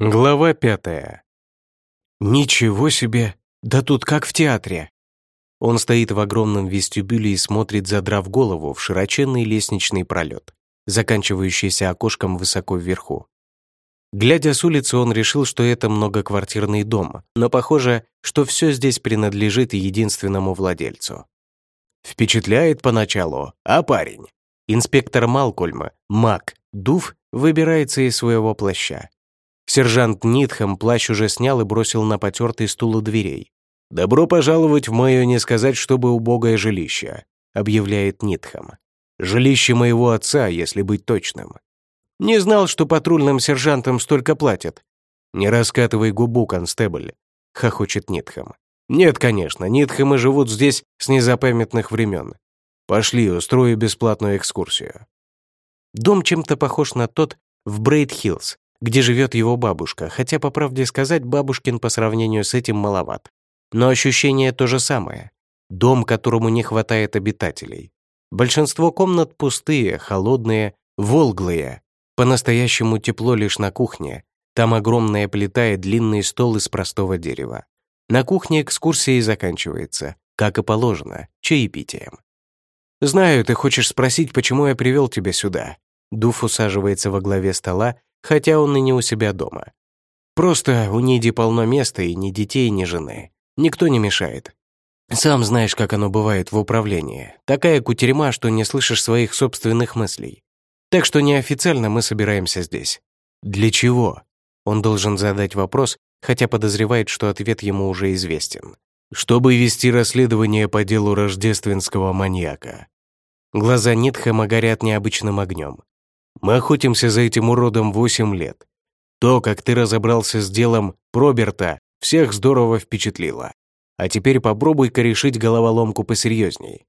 Глава пятая. Ничего себе! Да тут как в театре. Он стоит в огромном вестибюле и смотрит, задрав голову, в широченный лестничный пролет, заканчивающийся окошком высоко вверху. Глядя с улицы, он решил, что это многоквартирный дом, но похоже, что все здесь принадлежит единственному владельцу. Впечатляет поначалу, а парень? Инспектор Малкольма, Мак, Дуф, выбирается из своего плаща. Сержант Нитхэм плащ уже снял и бросил на потертый стул у дверей. «Добро пожаловать в мое не сказать, чтобы убогое жилище», объявляет Нитхэм. «Жилище моего отца, если быть точным». «Не знал, что патрульным сержантам столько платят». «Не раскатывай губу, констебль», — хохочет Нитхэм. «Нет, конечно, Нитхэмы живут здесь с незапамятных времен. Пошли, устрою бесплатную экскурсию». Дом чем-то похож на тот в Брейд-Хиллз, где живет его бабушка, хотя, по правде сказать, бабушкин по сравнению с этим маловат. Но ощущение то же самое. Дом, которому не хватает обитателей. Большинство комнат пустые, холодные, волглые. По-настоящему тепло лишь на кухне. Там огромная плита и длинный стол из простого дерева. На кухне экскурсия и заканчивается, как и положено, чаепитием. «Знаю, ты хочешь спросить, почему я привел тебя сюда». Дуф усаживается во главе стола хотя он и не у себя дома. Просто у Ниди полно места и ни детей, ни жены. Никто не мешает. Сам знаешь, как оно бывает в управлении. Такая кутерьма, что не слышишь своих собственных мыслей. Так что неофициально мы собираемся здесь. Для чего? Он должен задать вопрос, хотя подозревает, что ответ ему уже известен. Чтобы вести расследование по делу рождественского маньяка. Глаза Нитхэма горят необычным огнем. Мы охотимся за этим уродом восемь лет. То, как ты разобрался с делом Проберта, всех здорово впечатлило. А теперь попробуй-ка решить головоломку посерьезней.